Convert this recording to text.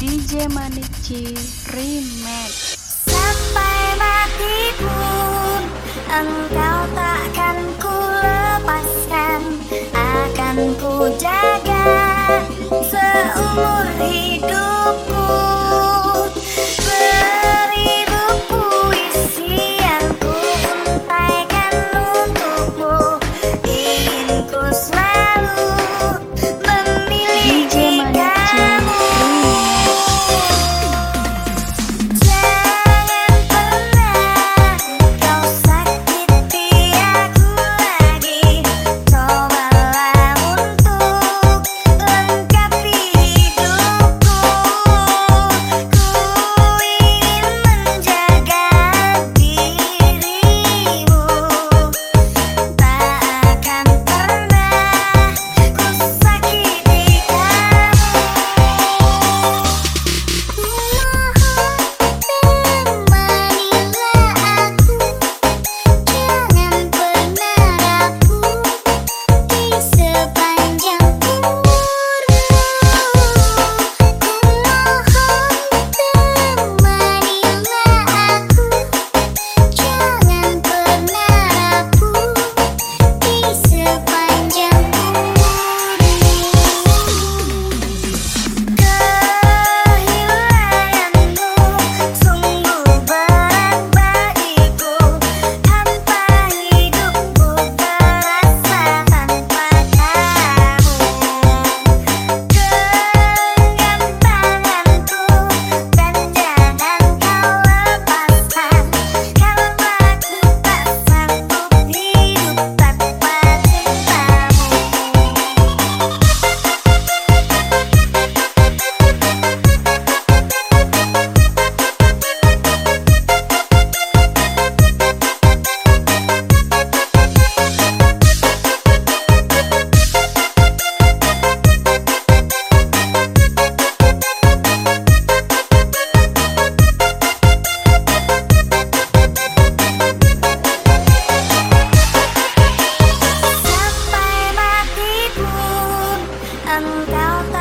DJ Manici Remix. Sampai mati pun engkau takkan Down.